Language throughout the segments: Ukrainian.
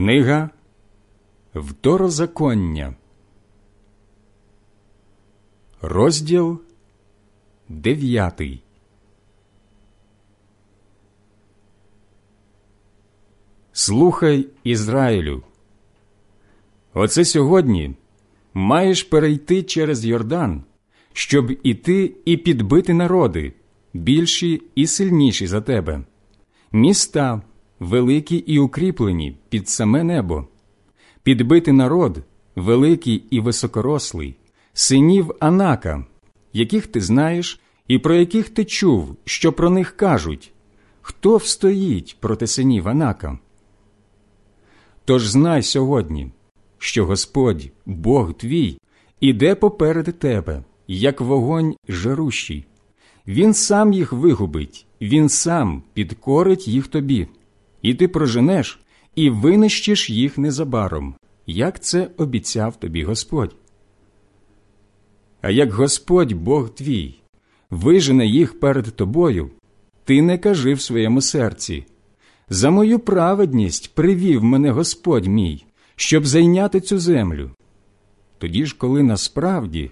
Книга Второзаконня, розділ дев'ятий. Слухай Ізраїлю. Оце сьогодні маєш перейти через Йордан, щоб іти і підбити народи, більші і сильніші за тебе, міста великі і укріплені під саме небо, підбити народ, великий і високорослий, синів Анака, яких ти знаєш і про яких ти чув, що про них кажуть, хто встоїть проти синів Анака. Тож знай сьогодні, що Господь, Бог твій, іде поперед тебе, як вогонь жарущий. Він сам їх вигубить, він сам підкорить їх тобі, і ти проженеш і винищиш їх незабаром, як це обіцяв тобі Господь. А як Господь Бог твій вижене їх перед тобою, ти не кажи в своєму серці. За мою праведність привів мене Господь мій, щоб зайняти цю землю. Тоді ж, коли насправді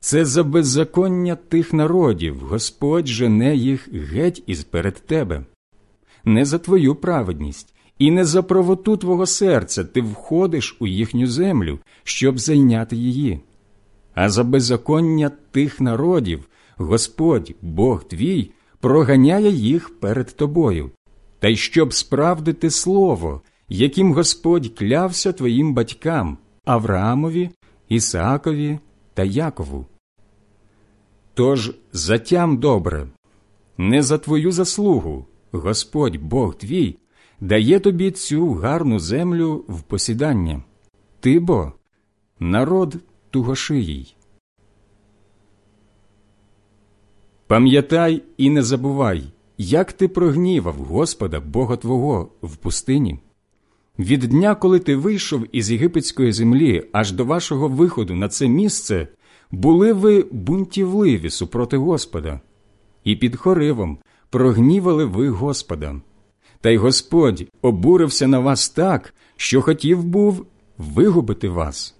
це за беззаконня тих народів Господь жене їх геть із перед тебе, не за твою праведність і не за правоту твого серця ти входиш у їхню землю, щоб зайняти її, а за беззаконня тих народів Господь, Бог твій, проганяє їх перед тобою та й щоб справдити слово, яким Господь клявся твоїм батькам Авраамові, Ісаакові та Якову. Тож затям добре, не за твою заслугу Господь Бог твій дає тобі цю гарну землю в посідання, ти бо народ тугошиїй. Пам'ятай і не забувай, як ти прогнівав Господа Бога Твого в пустині? Від дня, коли ти вийшов із єгипетської землі аж до вашого виходу на це місце, були ви бунтівливі супроти Господа, і під хоривом прогнівали ви Господа. Та й Господь обурився на вас так, що хотів був вигубити вас.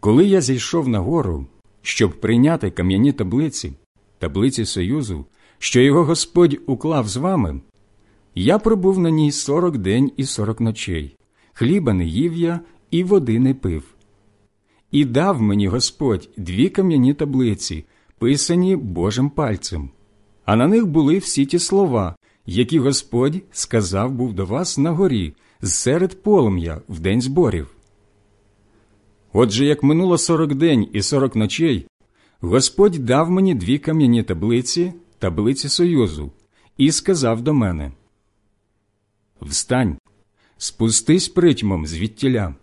Коли я зійшов на гору, щоб прийняти кам'яні таблиці, таблиці Союзу, що його Господь уклав з вами, я пробув на ній сорок день і сорок ночей, хліба не їв я і води не пив. І дав мені Господь дві кам'яні таблиці, писані Божим пальцем, а на них були всі ті слова, які Господь сказав був до вас на горі, серед полум'я в день зборів. Отже, як минуло сорок день і сорок ночей, Господь дав мені дві кам'яні таблиці таблиці Союзу, і сказав до мене Встань, спустись притьмом звідтіля,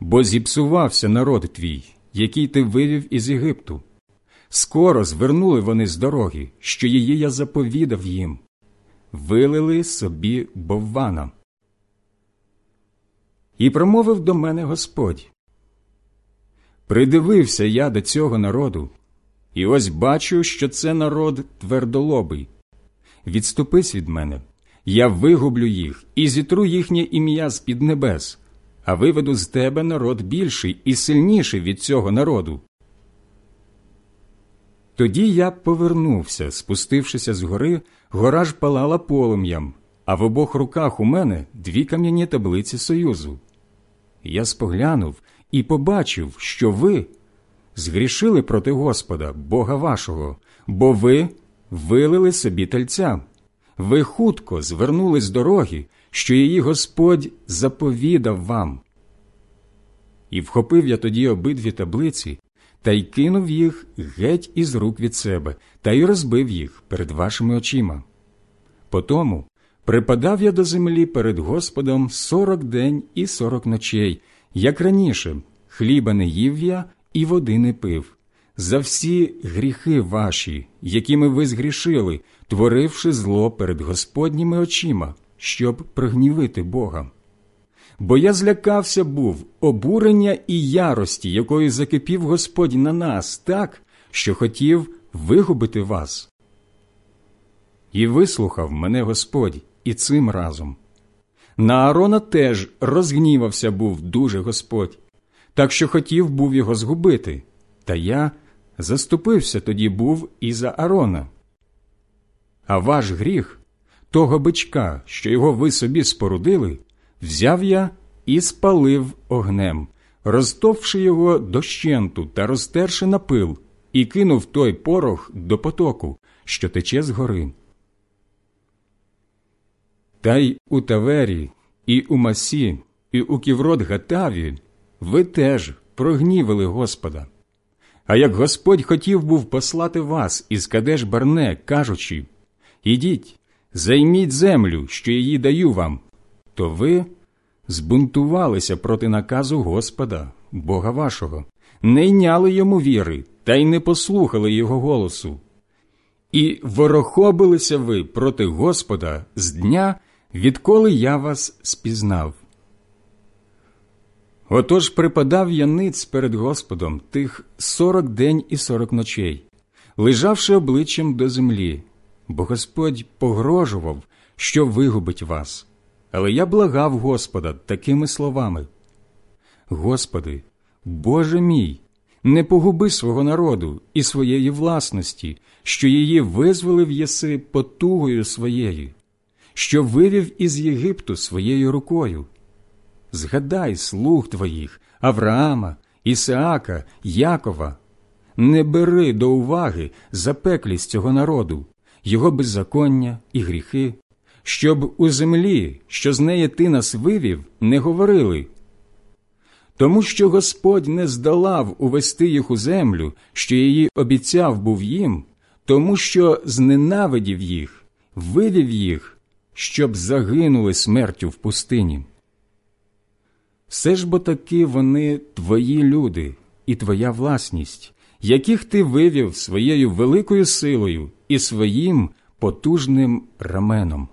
бо зіпсувався народ твій, який ти вивів із Єгипту. Скоро звернули вони з дороги, що її я заповідав їм, вилили собі боввана. І промовив до мене Господь. Придивився я до цього народу, і ось бачу, що це народ твердолобий. Відступись від мене, я вигублю їх і зітру їхнє ім'я з під небес, а виведу з тебе народ більший і сильніший від цього народу. Тоді я повернувся, спустившися з гори, гора ж палала полум'ям, а в обох руках у мене дві кам'яні таблиці Союзу. Я споглянув і побачив, що ви згрішили проти Господа, Бога вашого, бо ви вилили собі тельця. Ви хутко звернули з дороги, що її Господь заповідав вам. І вхопив я тоді обидві таблиці та й кинув їх геть із рук від себе, та й розбив їх перед вашими очима. Потому припадав я до землі перед Господом сорок день і сорок ночей, як раніше, хліба не їв я і води не пив, за всі гріхи ваші, якими ви згрішили, творивши зло перед Господніми очима, щоб прогнівити Бога. Бо я злякався був обурення і ярості, якою закипів Господь на нас, так, що хотів вигубити вас. І вислухав мене Господь і цим разом. На Аарона теж розгнівався був дуже Господь, так що хотів був його згубити, та я заступився тоді був і за Аарона. А ваш гріх, того бичка, що його ви собі спорудили, взяв я і спалив огнем, розтовши його дощенту та розтерши на пил, і кинув той порох до потоку, що тече з гори. Та й у Тавері, і у Масі, і у Ківрот Гатаві ви теж прогнівили Господа. А як Господь хотів був послати вас із Кадеш Барне, кажучи Ідіть, займіть землю, що її даю вам, то ви збунтувалися проти наказу Господа, Бога вашого, не йняли йому віри та й не послухали його голосу. І ворохобилися ви проти Господа з дня, відколи я вас спізнав. Отож припадав я ниць перед Господом тих сорок день і сорок ночей, лежавши обличчям до землі, бо Господь погрожував, що вигубить вас. Але я благав Господа такими словами: Господи, Боже мій, не погуби свого народу і своєї власності, що її визволив єси потугою своєю, що вивів із Єгипту своєю рукою. Згадай слуг твоїх, Авраама, Ісаака, Якова, не бери до уваги запеклість цього народу, його беззаконня і гріхи, щоб у землі, що з неї ти нас вивів, не говорили. Тому що Господь не здолав увести їх у землю, що її обіцяв був їм, тому що зненавидів їх, вивів їх, щоб загинули смертю в пустині. Все ж бо таки вони твої люди і твоя власність, яких ти вивів своєю великою силою і своїм потужним раменом.